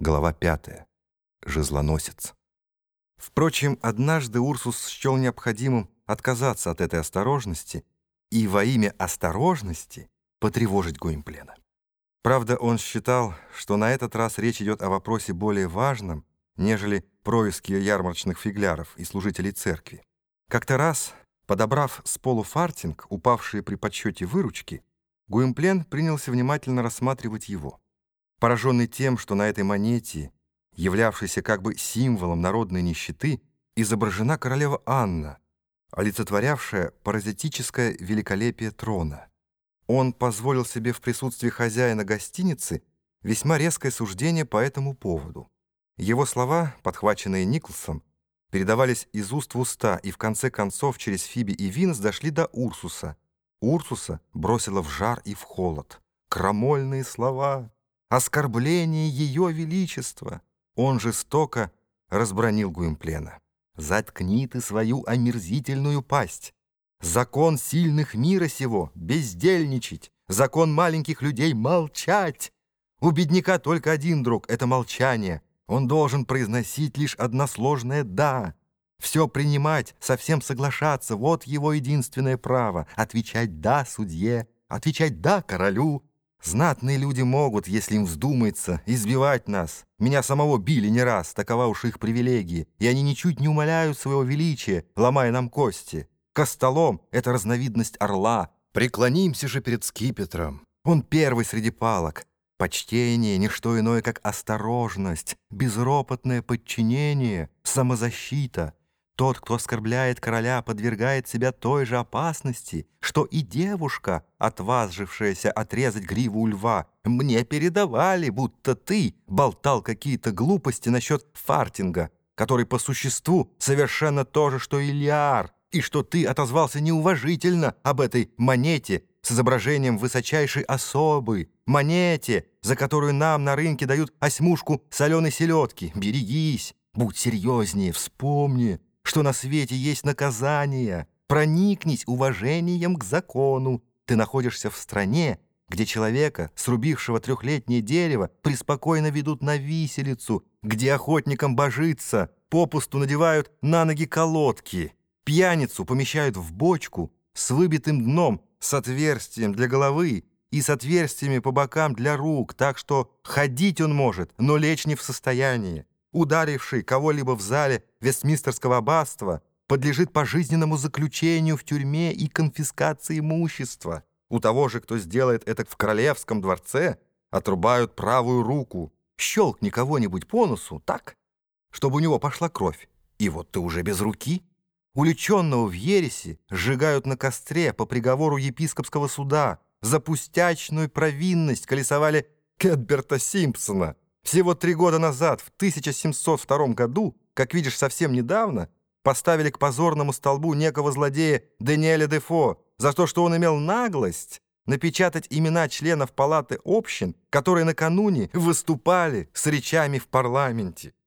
Глава 5. Жезлоносец. Впрочем, однажды Урсус счел необходимым отказаться от этой осторожности и во имя осторожности потревожить Гуимплена. Правда, он считал, что на этот раз речь идет о вопросе более важном, нежели происки ярмарочных фигляров и служителей церкви. Как-то раз, подобрав с полу фартинг, упавшие при подсчете выручки, Гуимплен принялся внимательно рассматривать его. Пораженный тем, что на этой монете, являвшейся как бы символом народной нищеты, изображена королева Анна, олицетворявшая паразитическое великолепие трона. Он позволил себе в присутствии хозяина гостиницы весьма резкое суждение по этому поводу. Его слова, подхваченные Николсом, передавались из уст в уста и в конце концов через Фиби и Винс дошли до Урсуса. Урсуса бросило в жар и в холод. Крамольные слова! Оскорбление Ее Величества. Он жестоко разбронил Гуимплена. «Заткни ты свою омерзительную пасть! Закон сильных мира сего — бездельничать, закон маленьких людей — молчать! У бедняка только один друг — это молчание. Он должен произносить лишь односложное «да». Все принимать, совсем соглашаться — вот его единственное право. Отвечать «да» судье, отвечать «да» королю, Знатные люди могут, если им вздумается, избивать нас. Меня самого били не раз, такова уж их привилегия, и они ничуть не умоляют своего величия, ломая нам кости. Костолом — это разновидность орла. Преклонимся же перед скипетром. Он первый среди палок. Почтение — ничто иное, как осторожность, безропотное подчинение, самозащита — тот, кто оскорбляет короля, подвергает себя той же опасности, что и девушка, отважившаяся отрезать гриву у льва. Мне передавали, будто ты болтал какие-то глупости насчет фартинга, который по существу совершенно то же, что и Лиар, и что ты отозвался неуважительно об этой монете с изображением высочайшей особы, монете, за которую нам на рынке дают осьмушку соленой селедки. Берегись, будь серьезнее, вспомни, что на свете есть наказание. Проникнись уважением к закону. Ты находишься в стране, где человека, срубившего трехлетнее дерево, преспокойно ведут на виселицу, где охотникам божиться, попусту надевают на ноги колодки, пьяницу помещают в бочку с выбитым дном, с отверстием для головы и с отверстиями по бокам для рук, так что ходить он может, но лечь не в состоянии ударивший кого-либо в зале Вестминстерского аббатства, подлежит пожизненному заключению в тюрьме и конфискации имущества. У того же, кто сделает это в королевском дворце, отрубают правую руку. Щелкни кого-нибудь по носу, так, чтобы у него пошла кровь. И вот ты уже без руки. Уличенного в ересе сжигают на костре по приговору епископского суда. За пустячную провинность колесовали Кэтберта Симпсона. Всего три года назад, в 1702 году, как видишь, совсем недавно, поставили к позорному столбу некого злодея Даниэля Дефо за то, что он имел наглость напечатать имена членов палаты общин, которые накануне выступали с речами в парламенте.